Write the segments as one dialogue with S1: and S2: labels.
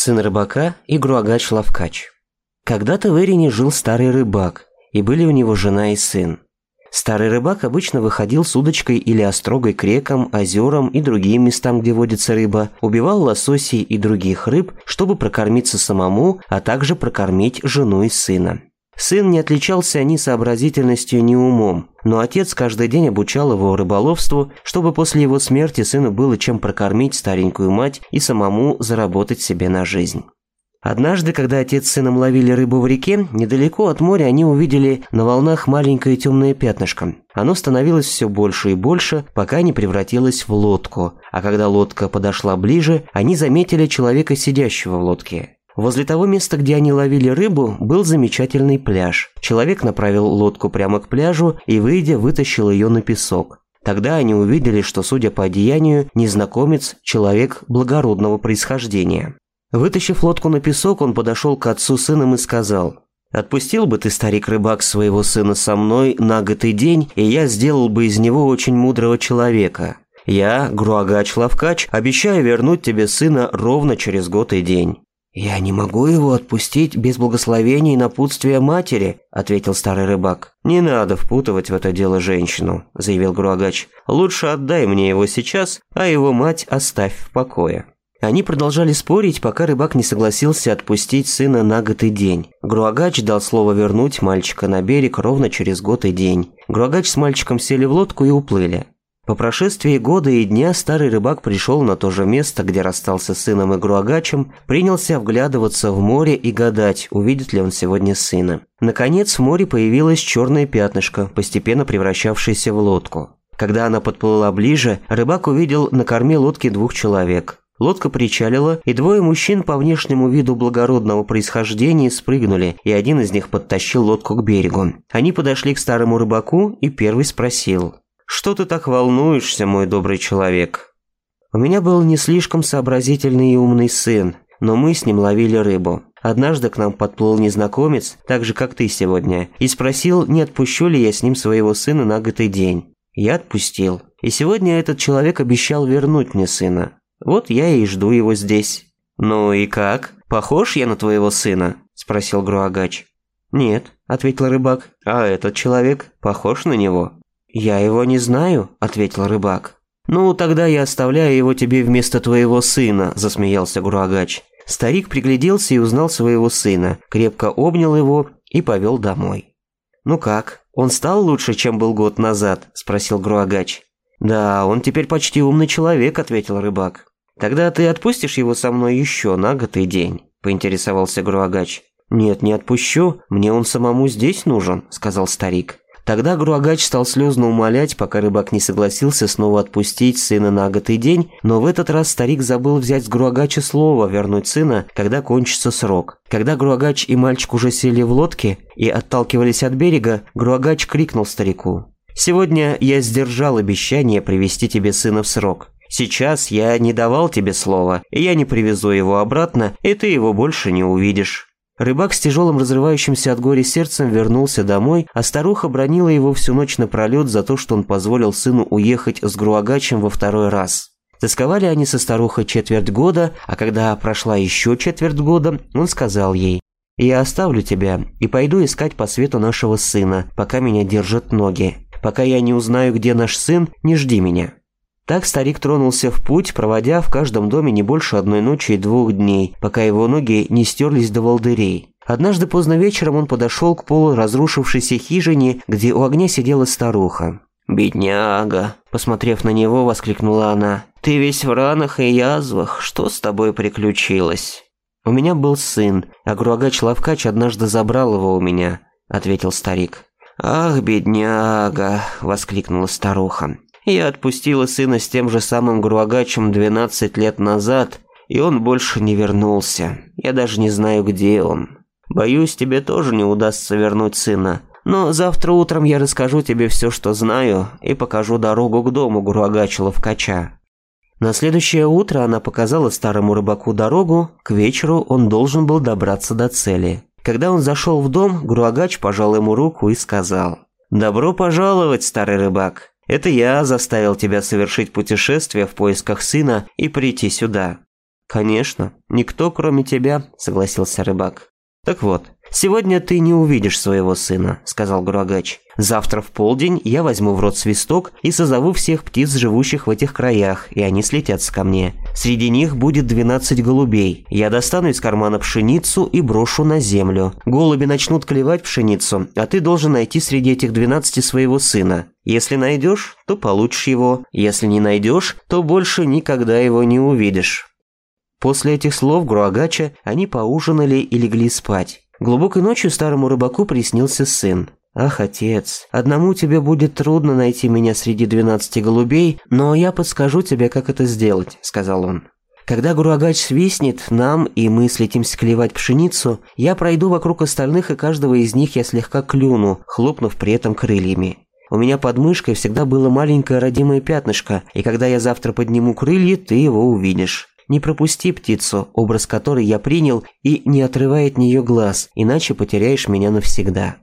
S1: сын рыбака и груагач Лавкач. Когда-то в Эрине жил старый рыбак, и были у него жена и сын. Старый рыбак обычно выходил с удочкой или острогой к рекам, озерам и другим местам, где водится рыба, убивал лососей и других рыб, чтобы прокормиться самому, а также прокормить жену и сына. Сын не отличался ни сообразительностью, ни умом, но отец каждый день обучал его рыболовству, чтобы после его смерти сыну было чем прокормить старенькую мать и самому заработать себе на жизнь. Однажды, когда отец с сыном ловили рыбу в реке, недалеко от моря они увидели на волнах маленькое темное пятнышко. Оно становилось все больше и больше, пока не превратилось в лодку. А когда лодка подошла ближе, они заметили человека, сидящего в лодке. Возле того места, где они ловили рыбу, был замечательный пляж. Человек направил лодку прямо к пляжу и, выйдя, вытащил ее на песок. Тогда они увидели, что, судя по одеянию, незнакомец – человек благородного происхождения. Вытащив лодку на песок, он подошел к отцу сыном и сказал «Отпустил бы ты, старик-рыбак, своего сына со мной на год и день, и я сделал бы из него очень мудрого человека. Я, Груагач Лавкач, обещаю вернуть тебе сына ровно через год и день». «Я не могу его отпустить без благословения и напутствия матери», – ответил старый рыбак. «Не надо впутывать в это дело женщину», – заявил Груагач. «Лучше отдай мне его сейчас, а его мать оставь в покое». Они продолжали спорить, пока рыбак не согласился отпустить сына на год и день. Груагач дал слово вернуть мальчика на берег ровно через год и день. Груагач с мальчиком сели в лодку и уплыли. По прошествии года и дня старый рыбак пришел на то же место, где расстался с сыном Игруагачем, принялся вглядываться в море и гадать, увидит ли он сегодня сына. Наконец в море появилось черное пятнышко, постепенно превращавшееся в лодку. Когда она подплыла ближе, рыбак увидел на корме лодки двух человек. Лодка причалила, и двое мужчин по внешнему виду благородного происхождения спрыгнули, и один из них подтащил лодку к берегу. Они подошли к старому рыбаку, и первый спросил – что ты так волнуешься, мой добрый человек? У меня был не слишком сообразительный и умный сын, но мы с ним ловили рыбу. Однажды к нам подплыл незнакомец, так же, как ты сегодня, и спросил, не отпущу ли я с ним своего сына на год день. Я отпустил. И сегодня этот человек обещал вернуть мне сына. Вот я и жду его здесь. «Ну и как? Похож я на твоего сына?» – спросил Груагач. «Нет», – ответил рыбак. «А этот человек похож на него?» «Я его не знаю», – ответил рыбак. «Ну, тогда я оставляю его тебе вместо твоего сына», – засмеялся Груагач. Старик пригляделся и узнал своего сына, крепко обнял его и повел домой. «Ну как, он стал лучше, чем был год назад?» – спросил Груагач. «Да, он теперь почти умный человек», – ответил рыбак. «Тогда ты отпустишь его со мной еще на год и день», – поинтересовался Груагач. «Нет, не отпущу, мне он самому здесь нужен», – сказал старик. Тогда Груагач стал слезно умолять, пока рыбак не согласился снова отпустить сына на год и день, но в этот раз старик забыл взять с Груагача слово вернуть сына, когда кончится срок. Когда Груагач и мальчик уже сели в лодке и отталкивались от берега, Груагач крикнул старику. «Сегодня я сдержал обещание привести тебе сына в срок. Сейчас я не давал тебе слова, и я не привезу его обратно, и ты его больше не увидишь». Рыбак с тяжелым разрывающимся от горя сердцем вернулся домой, а старуха бронила его всю ночь напролет за то, что он позволил сыну уехать с Груагачем во второй раз. Тосковали они со старухой четверть года, а когда прошла еще четверть года, он сказал ей, «Я оставлю тебя и пойду искать по свету нашего сына, пока меня держат ноги. Пока я не узнаю, где наш сын, не жди меня». Так старик тронулся в путь, проводя в каждом доме не больше одной ночи и двух дней, пока его ноги не стерлись до волдырей. Однажды поздно вечером он подошел к полуразрушившейся хижине, где у огня сидела старуха. «Бедняга!» – посмотрев на него, воскликнула она. «Ты весь в ранах и язвах. Что с тобой приключилось?» «У меня был сын, а Груагач-Лавкач однажды забрал его у меня», – ответил старик. «Ах, бедняга!» – воскликнула старуха. Я отпустила сына с тем же самым Гурвагачем 12 лет назад, и он больше не вернулся. Я даже не знаю, где он. Боюсь, тебе тоже не удастся вернуть сына. Но завтра утром я расскажу тебе все, что знаю, и покажу дорогу к дому Гурвагача Ловкача». На следующее утро она показала старому рыбаку дорогу, к вечеру он должен был добраться до цели. Когда он зашел в дом, Гурвагач пожал ему руку и сказал «Добро пожаловать, старый рыбак, это я заставил тебя совершить путешествие в поисках сына и прийти сюда». «Конечно, никто кроме тебя», – согласился рыбак. «Так вот, сегодня ты не увидишь своего сына», — сказал Гурагач. «Завтра в полдень я возьму в рот свисток и созову всех птиц, живущих в этих краях, и они слетятся ко мне. Среди них будет 12 голубей. Я достану из кармана пшеницу и брошу на землю. Голуби начнут клевать пшеницу, а ты должен найти среди этих 12 своего сына. Если найдешь, то получишь его. Если не найдешь, то больше никогда его не увидишь». После этих слов Груагача они поужинали и легли спать. Глубокой ночью старому рыбаку приснился сын. «Ах, отец, одному тебе будет трудно найти меня среди двенадцати голубей, но я подскажу тебе, как это сделать», — сказал он. «Когда груагач свистнет нам, и мы слетим клевать пшеницу, я пройду вокруг остальных, и каждого из них я слегка клюну, хлопнув при этом крыльями. У меня под мышкой всегда было маленькое родимое пятнышко, и когда я завтра подниму крылья, ты его увидишь. Не пропусти птицу, образ которой я принял, и не отрывай от нее глаз, иначе потеряешь меня навсегда».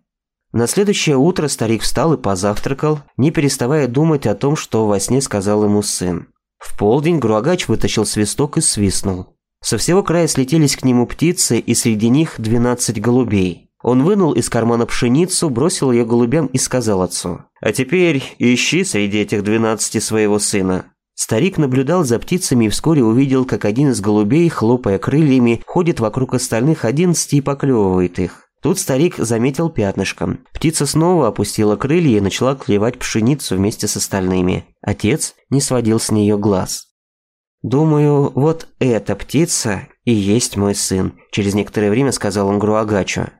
S1: На следующее утро старик встал и позавтракал, не переставая думать о том, что во сне сказал ему сын. В полдень Груагач вытащил свисток и свистнул. Со всего края слетелись к нему птицы, и среди них 12 голубей. Он вынул из кармана пшеницу, бросил ее голубям и сказал отцу. «А теперь ищи среди этих двенадцати своего сына. Старик наблюдал за птицами и вскоре увидел, как один из голубей, хлопая крыльями, ходит вокруг остальных одиннадцати и поклевывает их. Тут старик заметил пятнышко. Птица снова опустила крылья и начала клевать пшеницу вместе с остальными. Отец не сводил с нее глаз. «Думаю, вот эта птица и есть мой сын», – через некоторое время сказал он Груагачу.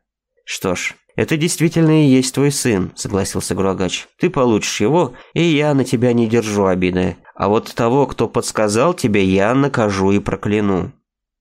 S1: «Что ж, «Это действительно и есть твой сын», — согласился Груагач. «Ты получишь его, и я на тебя не держу обиды а вот того, кто подсказал тебе, я накажу и прокляну».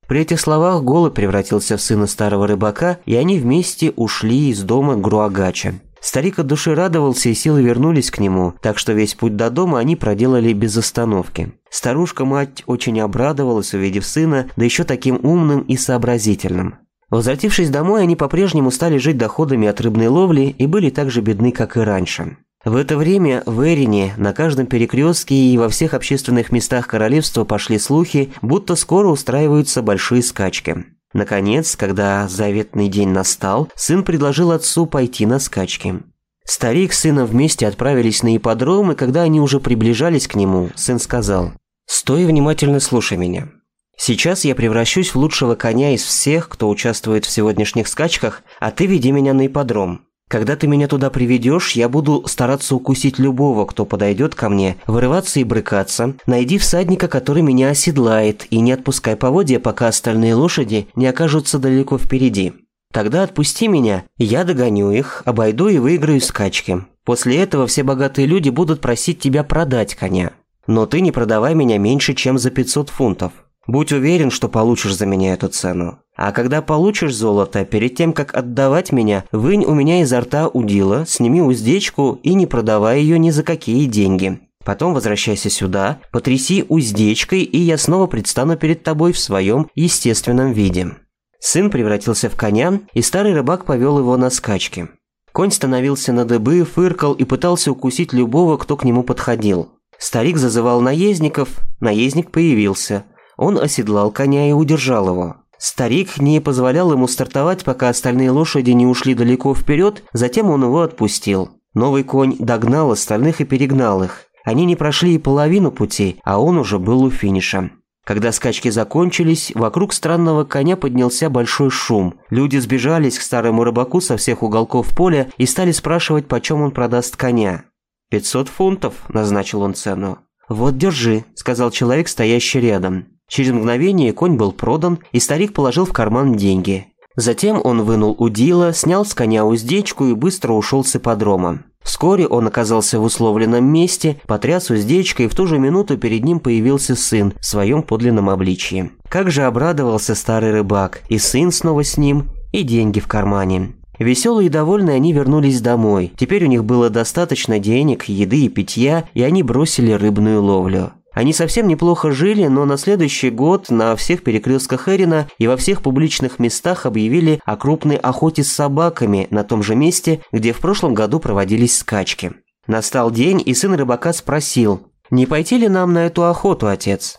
S1: При этих словах Голы превратился в сына старого рыбака, и они вместе ушли из дома Груагача. Старик от души радовался, и силы вернулись к нему, так что весь путь до дома они проделали без остановки. Старушка-мать очень обрадовалась, увидев сына, да еще таким умным и сообразительным. Возвратившись домой, они по-прежнему стали жить доходами от рыбной ловли и были так же бедны, как и раньше. В это время в Эрине на каждом перекрестке и во всех общественных местах королевства пошли слухи, будто скоро устраиваются большие скачки. Наконец, когда заветный день настал, сын предложил отцу пойти на скачки. Старик с сыном вместе отправились на ипподром, и когда они уже приближались к нему, сын сказал «Стой и внимательно слушай меня. Сейчас я превращусь в лучшего коня из всех, кто участвует в сегодняшних скачках, а ты веди меня на ипподром, когда ты меня туда приведешь, я буду стараться укусить любого, кто подойдет ко мне, вырываться и брыкаться. Найди всадника, который меня оседлает, и не отпускай поводья, пока остальные лошади не окажутся далеко впереди. Тогда отпусти меня, я догоню их, обойду и выиграю скачки. После этого все богатые люди будут просить тебя продать коня. Но ты не продавай меня меньше, чем за 500 фунтов. Будь уверен, что получишь за меня эту цену. А когда получишь золото, перед тем, как отдавать меня, вынь у меня изо рта удила, сними уздечку и не продавай ее ни за какие деньги. Потом возвращайся сюда, потряси уздечкой, и я снова предстану перед тобой в своем естественном виде». Сын превратился в коня, и старый рыбак повел его на скачки. Конь становился на дыбы, фыркал и пытался укусить любого, кто к нему подходил. Старик зазывал наездников, наездник появился – он оседлал коня и удержал его. Старик не позволял ему стартовать, пока остальные лошади не ушли далеко вперед, затем он его отпустил. Новый конь догнал остальных и перегнал их. Они не прошли и половину пути, а он уже был у финиша. Когда скачки закончились, вокруг странного коня поднялся большой шум. Люди сбежались к старому рыбаку со всех уголков поля и стали спрашивать, почем он продаст коня. «Пятьсот фунтов», – назначил он цену. «Вот, держи», – сказал человек, стоящий рядом. Через мгновение конь был продан, и старик положил в карман деньги. Затем он вынул удила, снял с коня уздечку и быстро ушел с ипподрома. Вскоре он оказался в условленном месте, потряс уздечкой, и в ту же минуту перед ним появился сын в своем подлинном обличии. Как же обрадовался старый рыбак, и сын снова с ним, и деньги в кармане. Веселые и довольные они вернулись домой. Теперь у них было достаточно денег, еды и питья, и они бросили рыбную ловлю. Они совсем неплохо жили, но на следующий год на всех перекрестках Эрина и во всех публичных местах объявили о крупной охоте с собаками на том же месте, где в прошлом году проводились скачки. Настал день, и сын рыбака спросил, «Не пойти ли нам на эту охоту, отец?»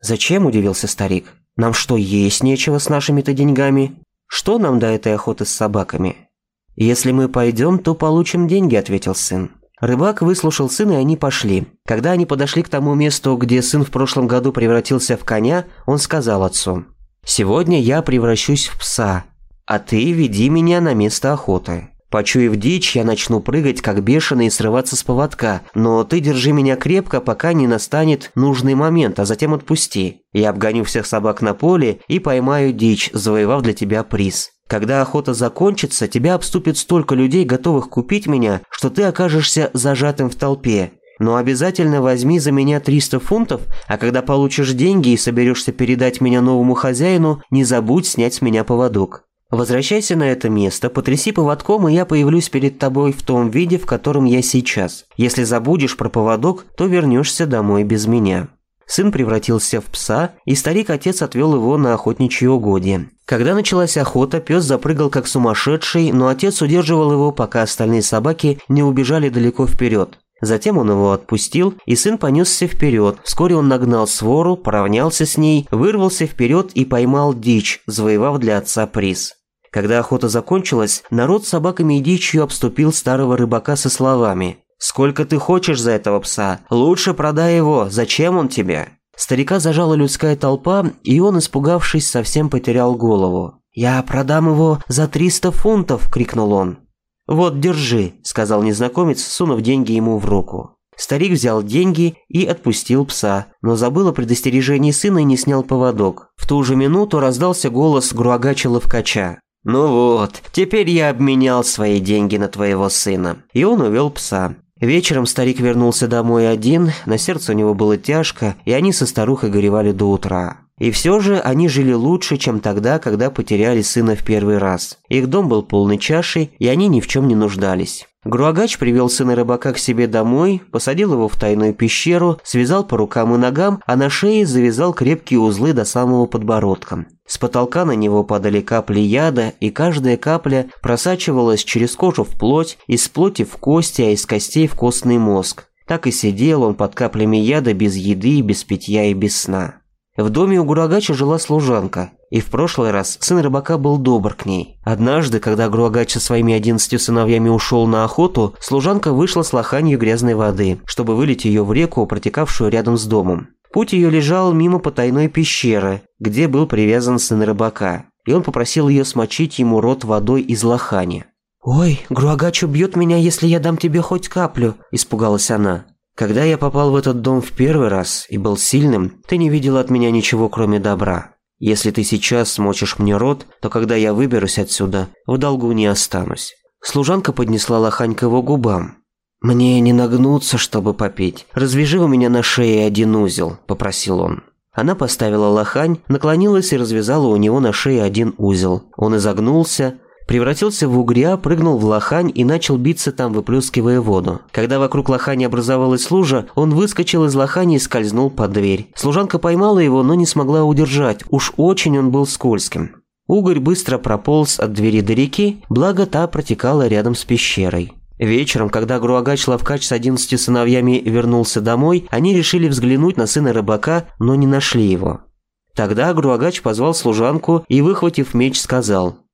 S1: «Зачем?» – удивился старик. «Нам что, есть нечего с нашими-то деньгами? Что нам до этой охоты с собаками?» «Если мы пойдем, то получим деньги», – ответил сын. Рыбак выслушал сына, и они пошли. Когда они подошли к тому месту, где сын в прошлом году превратился в коня, он сказал отцу. «Сегодня я превращусь в пса, а ты веди меня на место охоты. Почуяв дичь, я начну прыгать, как бешеный, и срываться с поводка, но ты держи меня крепко, пока не настанет нужный момент, а затем отпусти. Я обгоню всех собак на поле и поймаю дичь, завоевав для тебя приз. Когда охота закончится, тебя обступит столько людей, готовых купить меня, что ты окажешься зажатым в толпе. Но обязательно возьми за меня 300 фунтов, а когда получишь деньги и соберешься передать меня новому хозяину, не забудь снять с меня поводок. Возвращайся на это место, потряси поводком, и я появлюсь перед тобой в том виде, в котором я сейчас. Если забудешь про поводок, то вернешься домой без меня». Сын превратился в пса, и старик-отец отвел его на охотничье угодье. Когда началась охота, пес запрыгал как сумасшедший, но отец удерживал его, пока остальные собаки не убежали далеко вперед. Затем он его отпустил, и сын понесся вперед. Вскоре он нагнал свору, поравнялся с ней, вырвался вперед и поймал дичь, завоевав для отца приз. Когда охота закончилась, народ с собаками и дичью обступил старого рыбака со словами «Сколько ты хочешь за этого пса? Лучше продай его. Зачем он тебе?» Старика зажала людская толпа, и он, испугавшись, совсем потерял голову. «Я продам его за 300 фунтов!» – крикнул он. «Вот, держи», – сказал незнакомец, сунув деньги ему в руку. Старик взял деньги и отпустил пса, но забыл о предостережении сына и не снял поводок. В ту же минуту раздался голос Груагача-Ловкача. «Ну вот, теперь я обменял свои деньги на твоего сына». И он увел пса. Вечером старик вернулся домой один, на сердце у него было тяжко, и они со старухой горевали до утра. И все же они жили лучше, чем тогда, когда потеряли сына в первый раз. Их дом был полный чашей, и они ни в чем не нуждались. Груагач привел сына рыбака к себе домой, посадил его в тайную пещеру, связал по рукам и ногам, а на шее завязал крепкие узлы до самого подбородка. С потолка на него падали капли яда, и каждая капля просачивалась через кожу в плоть, из плоти в кости, а из костей в костный мозг. Так и сидел он под каплями яда без еды, без питья и без сна. В доме у Гурагача жила служанка, и в прошлый раз сын рыбака был добр к ней. Однажды, когда Гурагач со своими одиннадцатью сыновьями ушел на охоту, служанка вышла с лоханью грязной воды, чтобы вылить ее в реку, протекавшую рядом с домом. Путь ее лежал мимо потайной пещеры, где был привязан сын рыбака, и он попросил ее смочить ему рот водой из лохани. «Ой, Груагач убьет меня, если я дам тебе хоть каплю», – испугалась она. Когда я попал в этот дом в первый раз и был сильным, ты не видел от меня ничего, кроме добра. Если ты сейчас смочишь мне рот, то когда я выберусь отсюда, в долгу не останусь». Служанка поднесла лохань к его губам. «Мне не нагнуться, чтобы попить. Развяжи у меня на шее один узел», – попросил он. Она поставила лохань, наклонилась и развязала у него на шее один узел. Он изогнулся, превратился в угря, прыгнул в лохань и начал биться там, выплескивая воду. Когда вокруг лохани образовалась лужа, он выскочил из лохани и скользнул под дверь. Служанка поймала его, но не смогла удержать, уж очень он был скользким. Угорь быстро прополз от двери до реки, благо та протекала рядом с пещерой. Вечером, когда Груагач Лавкач с одиннадцатью сыновьями вернулся домой, они решили взглянуть на сына рыбака, но не нашли его. Тогда Груагач позвал служанку и, выхватив меч, сказал –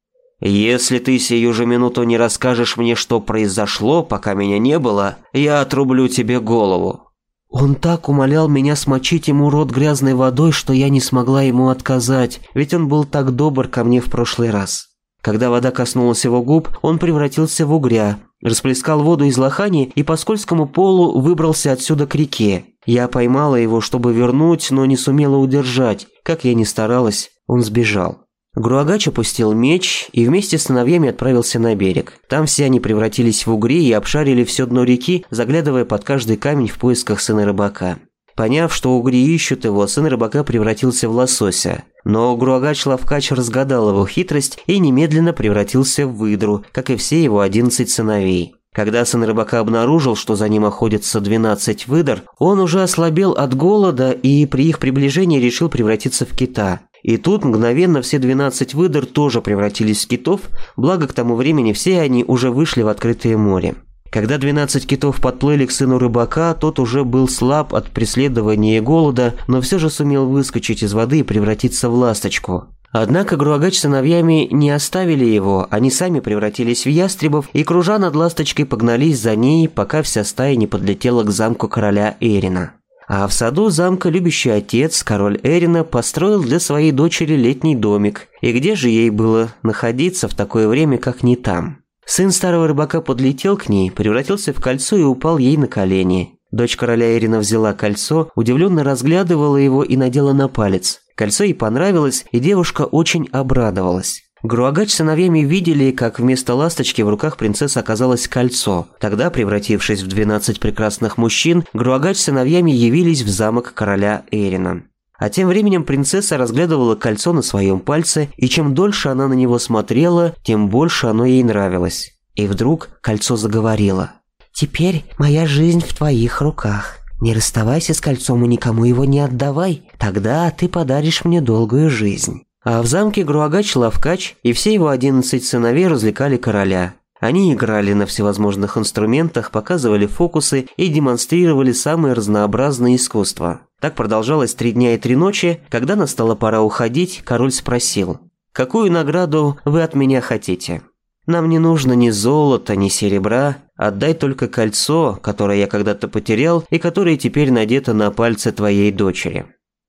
S1: если ты сию же минуту не расскажешь мне, что произошло, пока меня не было, я отрублю тебе голову». Он так умолял меня смочить ему рот грязной водой, что я не смогла ему отказать, ведь он был так добр ко мне в прошлый раз. Когда вода коснулась его губ, он превратился в угря, расплескал воду из лохани и по скользкому полу выбрался отсюда к реке. Я поймала его, чтобы вернуть, но не сумела удержать. Как я ни старалась, он сбежал. Груагач опустил меч и вместе с сыновьями отправился на берег. Там все они превратились в угри и обшарили все дно реки, заглядывая под каждый камень в поисках сына рыбака. Поняв, что угри ищут его, сын рыбака превратился в лосося. Но Груагач-Лавкач разгадал его хитрость и немедленно превратился в выдру, как и все его 11 сыновей. Когда сын рыбака обнаружил, что за ним охотятся 12 выдор, он уже ослабел от голода и при их приближении решил превратиться в кита. И тут мгновенно все 12 выдр тоже превратились в китов, благо к тому времени все они уже вышли в открытое море. Когда 12 китов подплыли к сыну рыбака, тот уже был слаб от преследования и голода, но все же сумел выскочить из воды и превратиться в ласточку. Однако Груагач с сыновьями не оставили его, они сами превратились в ястребов и, кружа над ласточкой, погнались за ней, пока вся стая не подлетела к замку короля Эрина. А в саду замка любящий отец, король Эрина, построил для своей дочери летний домик. И где же ей было находиться в такое время, как не там? Сын старого рыбака подлетел к ней, превратился в кольцо и упал ей на колени. Дочь короля Эрина взяла кольцо, удивленно разглядывала его и надела на палец. Кольцо ей понравилось, и девушка очень обрадовалась. Груагач с сыновьями видели, как вместо ласточки в руках принцессы оказалось кольцо. Тогда, превратившись в 12 прекрасных мужчин, Груагач с сыновьями явились в замок короля Эрина. А тем временем принцесса разглядывала кольцо на своем пальце, и чем дольше она на него смотрела, тем больше оно ей нравилось. И вдруг кольцо заговорило. «Теперь моя жизнь в твоих руках. Не расставайся с кольцом и никому его не отдавай, тогда ты подаришь мне долгую жизнь». А в замке Груагач-Лавкач и все его 11 сыновей развлекали короля. Они играли на всевозможных инструментах, показывали фокусы и демонстрировали самые разнообразные искусства. Так продолжалось три дня и три ночи. Когда настала пора уходить, король спросил, «Какую награду вы от меня хотите?» «Нам не нужно ни золота, ни серебра. Отдай только кольцо, которое я когда-то потерял и которое теперь надето на пальце твоей дочери».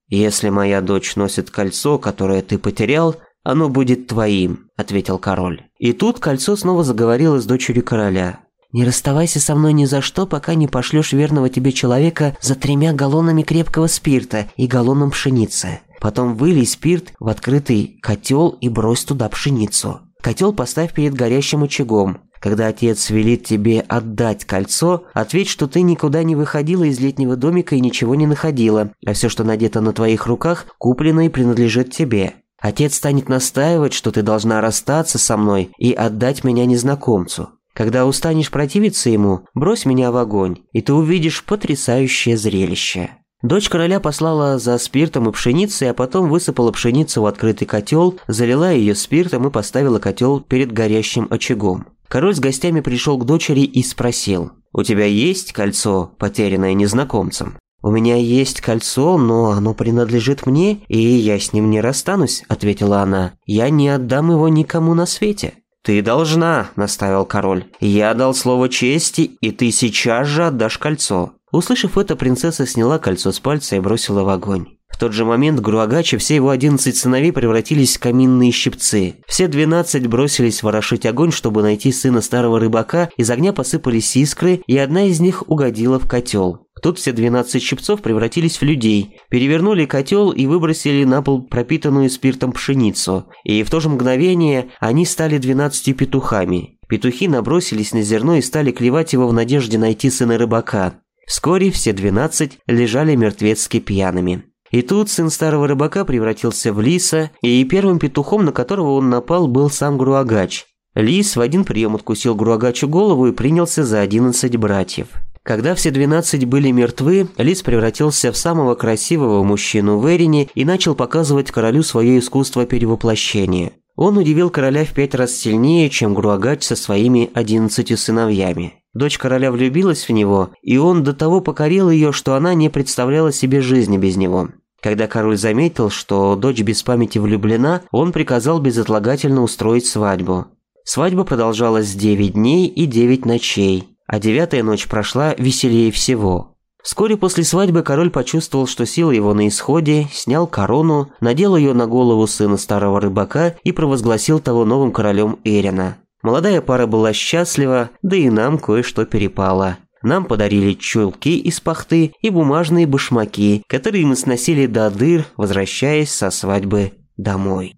S1: «Если моя дочь носит кольцо, которое ты потерял, оно будет твоим», – ответил король. И тут кольцо снова заговорило с дочерью короля. «Не расставайся со мной ни за что, пока не пошлешь верного тебе человека за тремя галлонами крепкого спирта и галлоном пшеницы. Потом вылей спирт в открытый котел и брось туда пшеницу. Котел поставь перед горящим очагом, когда отец велит тебе отдать кольцо, ответь, что ты никуда не выходила из летнего домика и ничего не находила, а все, что надето на твоих руках, куплено и принадлежит тебе. Отец станет настаивать, что ты должна расстаться со мной и отдать меня незнакомцу. Когда устанешь противиться ему, брось меня в огонь, и ты увидишь потрясающее зрелище. Дочь короля послала за спиртом и пшеницей, а потом высыпала пшеницу в открытый котел, залила ее спиртом и поставила котел перед горящим очагом. Король с гостями пришел к дочери и спросил, «У тебя есть кольцо, потерянное незнакомцем?» «У меня есть кольцо, но оно принадлежит мне, и я с ним не расстанусь», — ответила она. «Я не отдам его никому на свете». «Ты должна», – наставил король. «Я дал слово чести, и ты сейчас же отдашь кольцо». Услышав это, принцесса сняла кольцо с пальца и бросила в огонь. В тот же момент Груагачи все его 11 сыновей превратились в каминные щипцы. Все 12 бросились ворошить огонь, чтобы найти сына старого рыбака, из огня посыпались искры, и одна из них угодила в котел. Тут все 12 щипцов превратились в людей, перевернули котел и выбросили на пол пропитанную спиртом пшеницу. И в то же мгновение они стали 12 петухами. Петухи набросились на зерно и стали клевать его в надежде найти сына рыбака. Вскоре все 12 лежали мертвецки пьяными. И тут сын старого рыбака превратился в лиса, и первым петухом, на которого он напал, был сам Груагач. Лис в один прием откусил Груагачу голову и принялся за 11 братьев. Когда все 12 были мертвы, Лис превратился в самого красивого мужчину в Эрине и начал показывать королю свое искусство перевоплощения. Он удивил короля в пять раз сильнее, чем Груагач со своими 11 сыновьями. Дочь короля влюбилась в него, и он до того покорил ее, что она не представляла себе жизни без него. Когда король заметил, что дочь без памяти влюблена, он приказал безотлагательно устроить свадьбу. Свадьба продолжалась 9 дней и 9 ночей, а девятая ночь прошла веселее всего. Вскоре после свадьбы король почувствовал, что силы его на исходе, снял корону, надел ее на голову сына старого рыбака и провозгласил того новым королем Эрина. Молодая пара была счастлива, да и нам кое-что перепало. Нам подарили чулки из пахты и бумажные башмаки, которые мы сносили до дыр, возвращаясь со свадьбы домой.